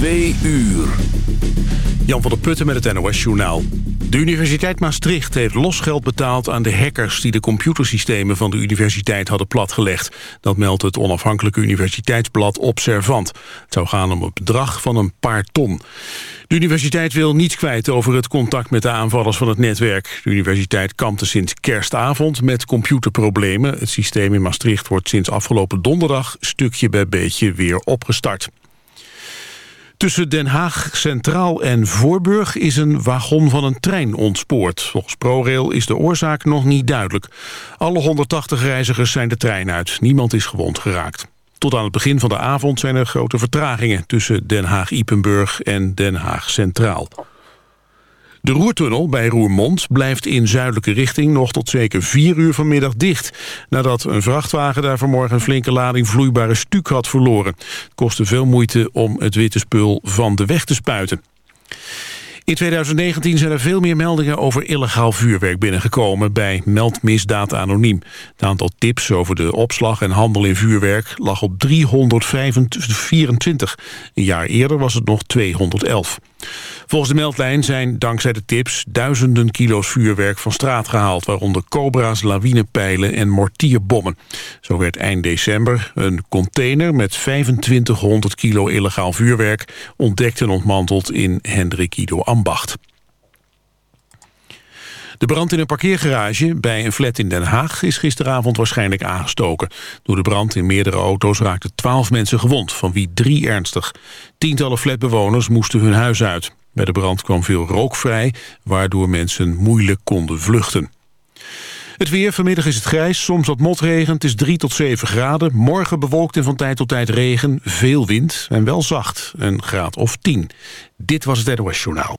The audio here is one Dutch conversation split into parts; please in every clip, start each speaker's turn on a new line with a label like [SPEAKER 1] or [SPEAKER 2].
[SPEAKER 1] Twee uur. Jan van der Putten met het NOS-journaal. De Universiteit Maastricht heeft losgeld betaald aan de hackers... die de computersystemen van de universiteit hadden platgelegd. Dat meldt het onafhankelijke universiteitsblad Observant. Het zou gaan om een bedrag van een paar ton. De universiteit wil niets kwijt over het contact met de aanvallers van het netwerk. De universiteit kampte sinds kerstavond met computerproblemen. Het systeem in Maastricht wordt sinds afgelopen donderdag... stukje bij beetje weer opgestart. Tussen Den Haag Centraal en Voorburg is een wagon van een trein ontspoord. Volgens ProRail is de oorzaak nog niet duidelijk. Alle 180 reizigers zijn de trein uit. Niemand is gewond geraakt. Tot aan het begin van de avond zijn er grote vertragingen... tussen Den Haag-Ipenburg en Den Haag Centraal. De Roertunnel bij Roermond blijft in zuidelijke richting nog tot zeker vier uur vanmiddag dicht. Nadat een vrachtwagen daar vanmorgen een flinke lading vloeibare stuk had verloren. Het kostte veel moeite om het witte spul van de weg te spuiten. In 2019 zijn er veel meer meldingen over illegaal vuurwerk binnengekomen bij Meldmisdaad Anoniem. Het aantal tips over de opslag en handel in vuurwerk lag op 324. Een jaar eerder was het nog 211. Volgens de meldlijn zijn dankzij de tips duizenden kilo's vuurwerk van straat gehaald, waaronder cobra's, lawinepijlen en mortierbommen. Zo werd eind december een container met 2500 kilo illegaal vuurwerk ontdekt en ontmanteld in Hendrik Ido De brand in een parkeergarage bij een flat in Den Haag is gisteravond waarschijnlijk aangestoken. Door de brand in meerdere auto's raakten twaalf mensen gewond, van wie drie ernstig. Tientallen flatbewoners moesten hun huis uit. Bij de brand kwam veel rook vrij, waardoor mensen moeilijk konden vluchten. Het weer, vanmiddag is het grijs, soms wat motregen. Het is 3 tot 7 graden. Morgen bewolkt en van tijd tot tijd regen. Veel wind en wel zacht. Een graad of 10. Dit was het NOS Journaal.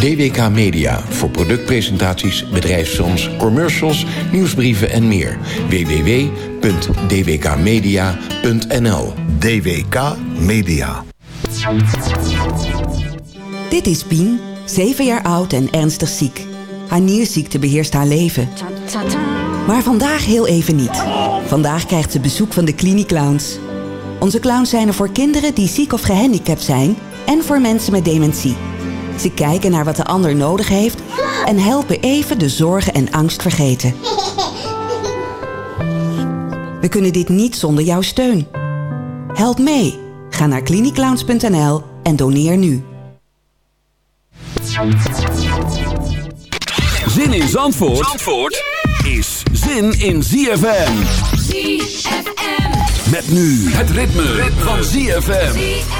[SPEAKER 2] DWK Media voor productpresentaties, bedrijfsfilms, commercials, nieuwsbrieven en meer. www.dwkmedia.nl
[SPEAKER 3] DWK Media.
[SPEAKER 4] Dit is Pien, 7 jaar oud en ernstig ziek. Haar nierziekte beheerst haar leven. Maar vandaag heel even niet. Vandaag krijgt ze bezoek van de Cliniclowns. Onze clowns zijn er voor kinderen die ziek of gehandicapt zijn... en voor mensen met dementie. Ze kijken naar wat de ander nodig heeft... en helpen even de zorgen en angst vergeten. We kunnen dit niet zonder jouw steun. Help mee. Ga naar cliniclowns.nl en doneer nu.
[SPEAKER 5] Zin in Zandvoort, Zandvoort is zin in ZFM.
[SPEAKER 6] ZFM.
[SPEAKER 5] Met nu het ritme, van ZFM.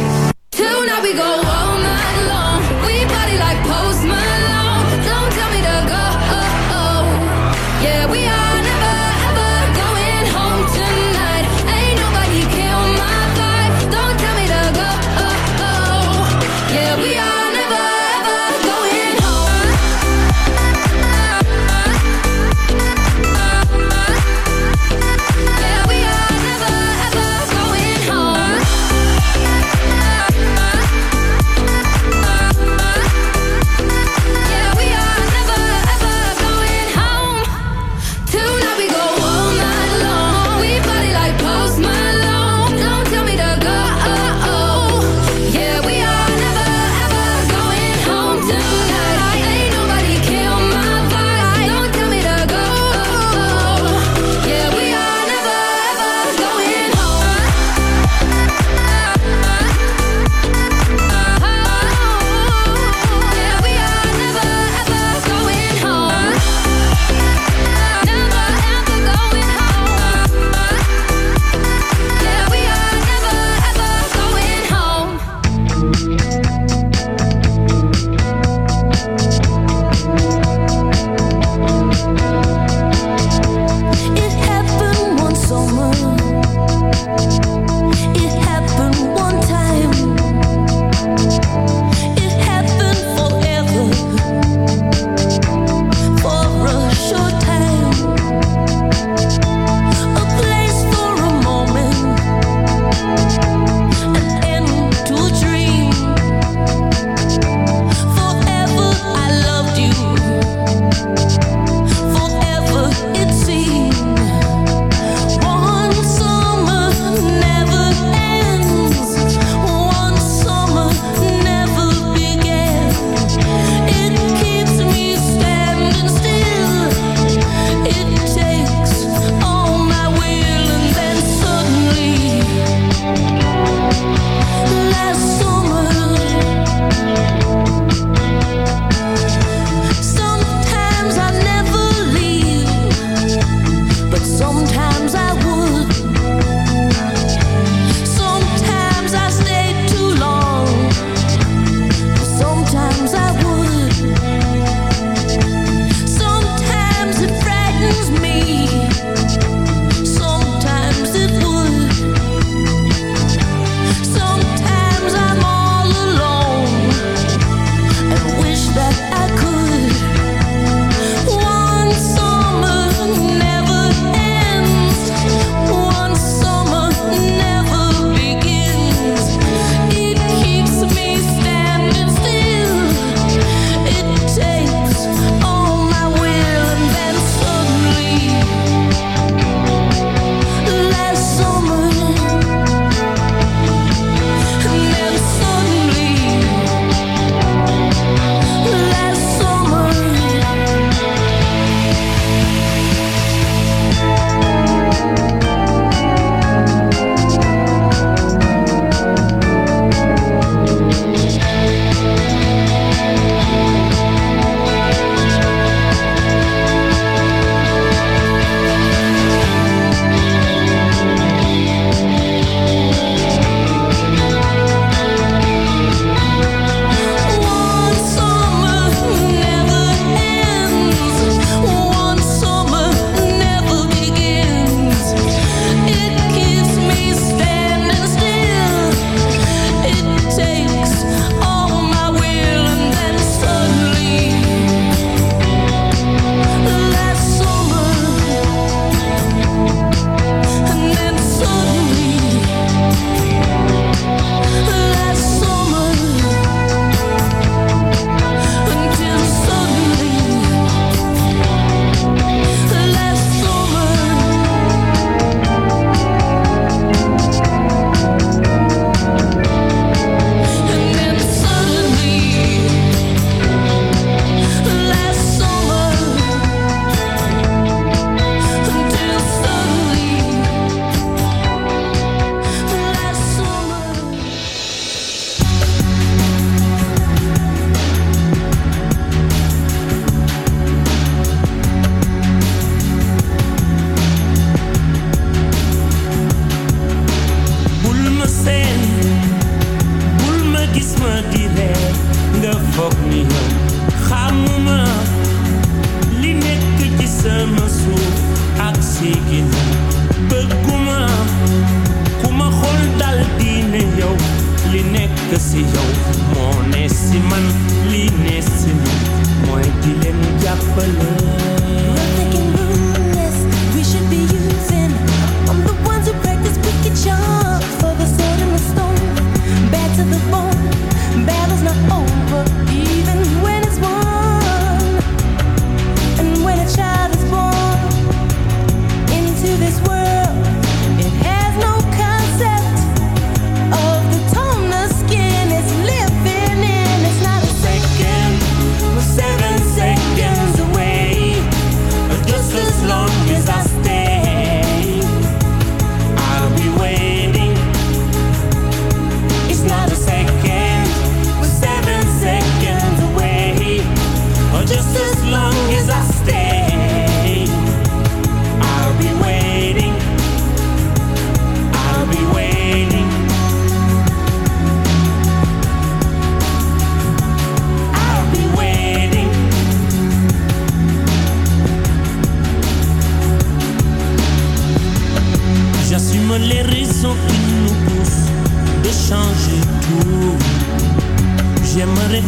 [SPEAKER 7] Yow moo ne si man lii ne si man mooy di leen jàppale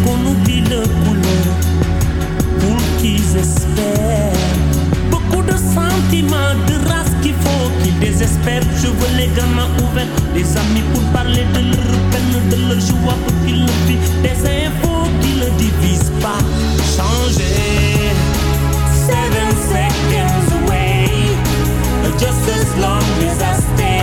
[SPEAKER 7] Qu'on oublie le couleur pour qu'ils espèrent. Beaucoup de sentiments, de race qu'il faut qu'ils désespèrent. Je veux les gamins ouverts, des amis pour parler de leur peine, de leur joie pour qu'ils le vivent. Des infos qui ne divisent pas. Changer. Seven seconds away. Just as long as I stay,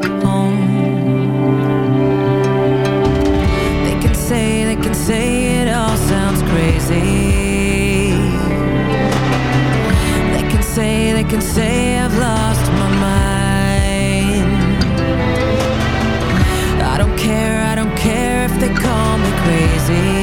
[SPEAKER 8] see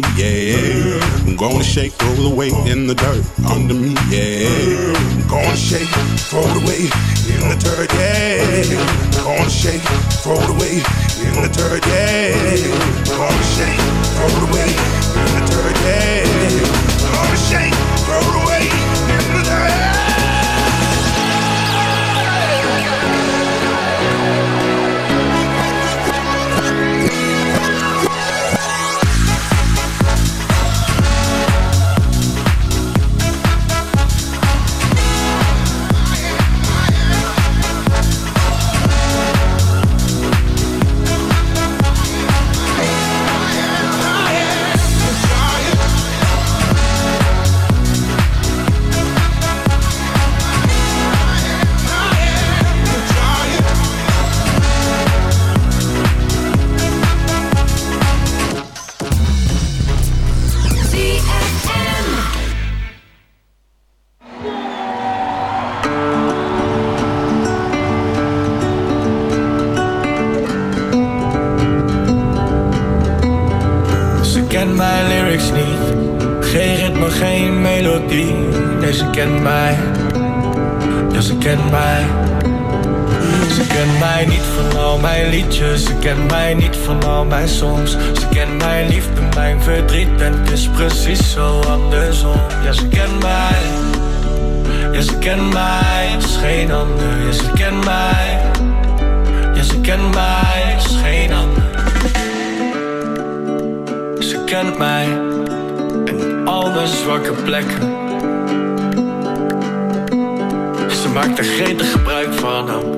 [SPEAKER 8] me, yeah.
[SPEAKER 9] I'm gonna shake, roll the weight in the dirt under me, yeah. I'm gonna shake, the weight in the dirt, yeah. I'm gonna shake, the weight in the dirt, yeah. I'm gonna shake, the weight in the dirt, yeah. I'm gonna shake, throw the
[SPEAKER 10] al mijn liedjes, ze kent mij niet van al mijn songs. Ze kent mijn liefde, mijn verdriet en het is precies zo andersom. Ja, ze kent mij, ja ze kent mij, is geen ander. Ja, ze kent mij, ja ze kent mij, is geen ander. Ze kent mij en al mijn zwakke plekken. Ze maakt er gretig gebruik van hem.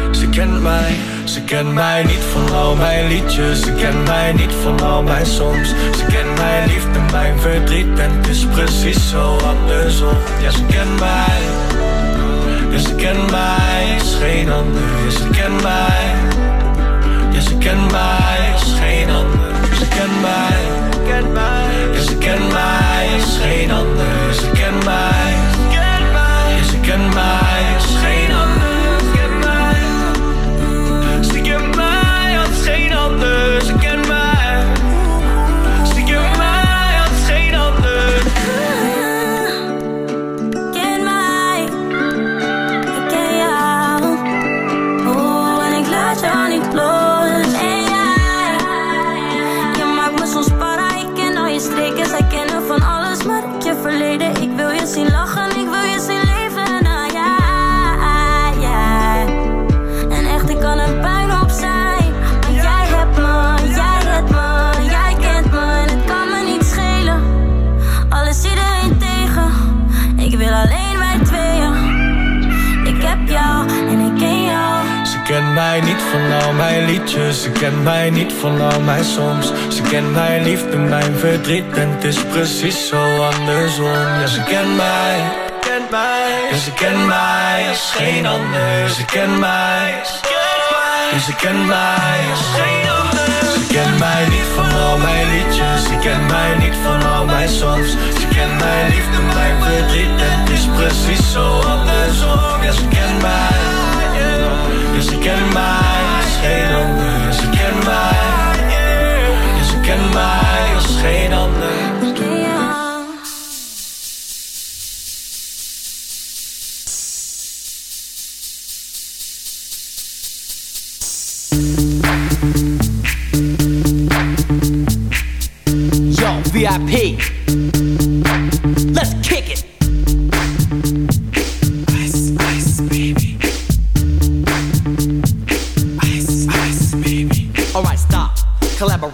[SPEAKER 10] ze kent mij. Ze kent mij niet van al mijn liedjes. Ze kent mij niet van al mijn songs. Ze kent mijn liefde, mijn verdriet. En het is precies zo andersom. Ja, ze kent mij. Ja, ze kent mij. Is geen ander. Ja, ze kent mij. Ja, ze kent mij. Is geen ander. Ze kent mij. Ja, ze kent mij. Is geen ander. Ze kent mij. Ja, ze kent mij. Ze kent mij
[SPEAKER 6] niet van
[SPEAKER 10] al mijn songs. Ze kent mijn liefde, mijn verdriet. En het is precies zo andersom. Ja, ze kent mij. Kent mij. Ja, ze kent mij als geen ander. Ze kent mij. Ja, ze kent mij als geen ander. Ze kent mij niet van al mijn liedjes. Ze kent mij niet van al mijn songs. Ze kent mijn liefde, mijn verdriet. En het is precies zo andersom. Ja, ze kent mij. Ja, ze kent mij geen ander. Ze kent mij. Ja, ze kent mij als geen ander.
[SPEAKER 11] Yo, VIP.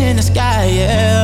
[SPEAKER 12] in the sky, yeah.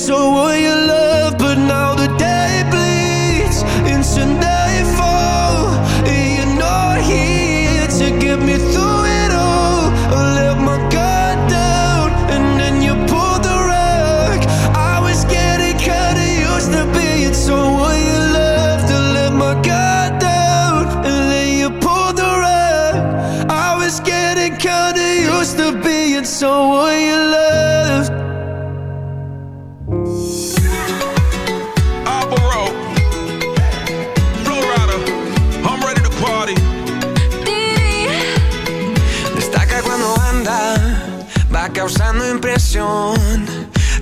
[SPEAKER 12] so will you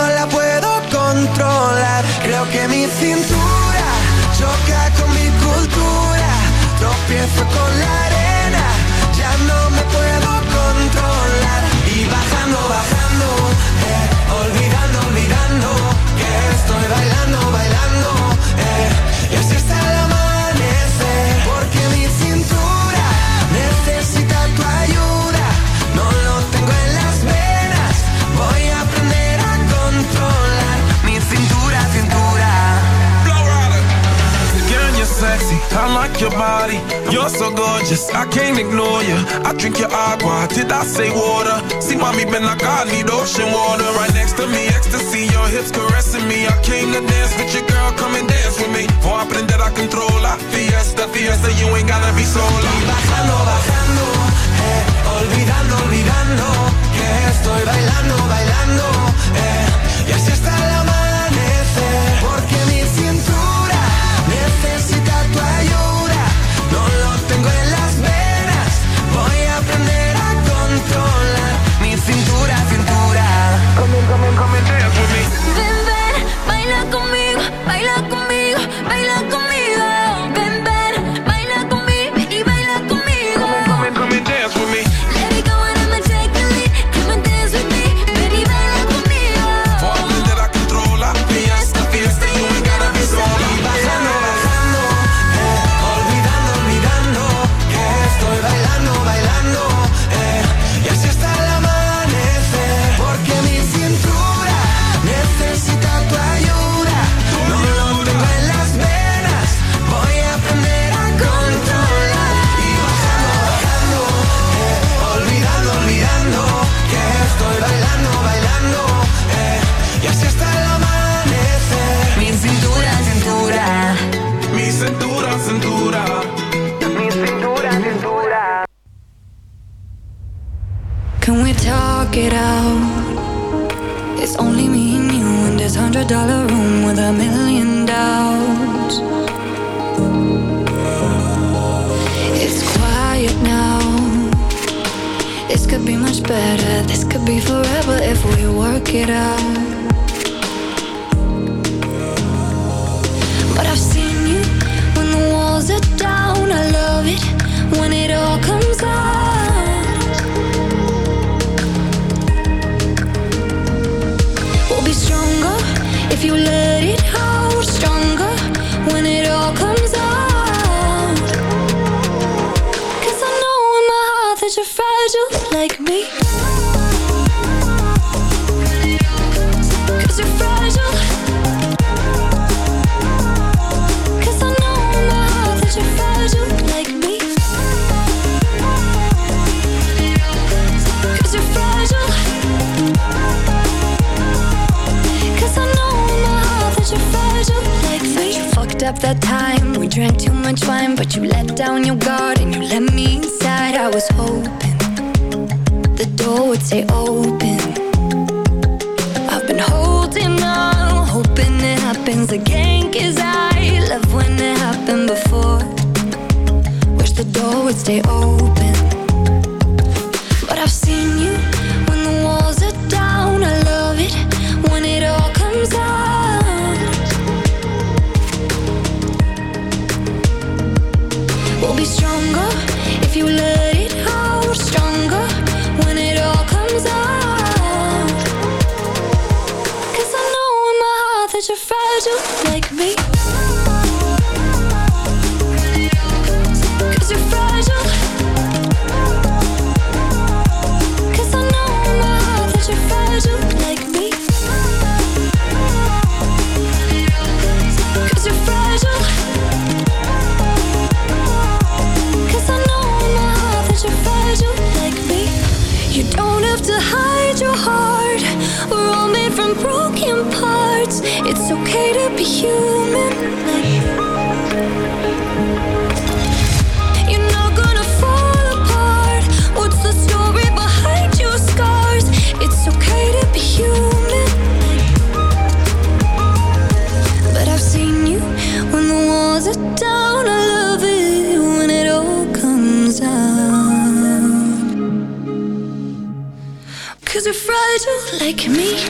[SPEAKER 13] no la puedo controlar. Creo que mi cintura choca con mi cultura, tropiezo con la
[SPEAKER 14] your body. You're so gorgeous, I can't ignore you. I drink your agua, did I say water? See, mommy been like, I need ocean water. Right next to me, ecstasy, your hips caressing me. I came to dance with your girl, come and dance with me. For aprender a controlar. Fiesta, fiesta, you ain't gotta be sola.
[SPEAKER 13] Y bajando, bajando, eh. Olvidando, olvidando, que estoy bailando, bailando, eh. Y así
[SPEAKER 15] está la mano. things again Cause I love when it happened before. Wish the door would stay open. like me?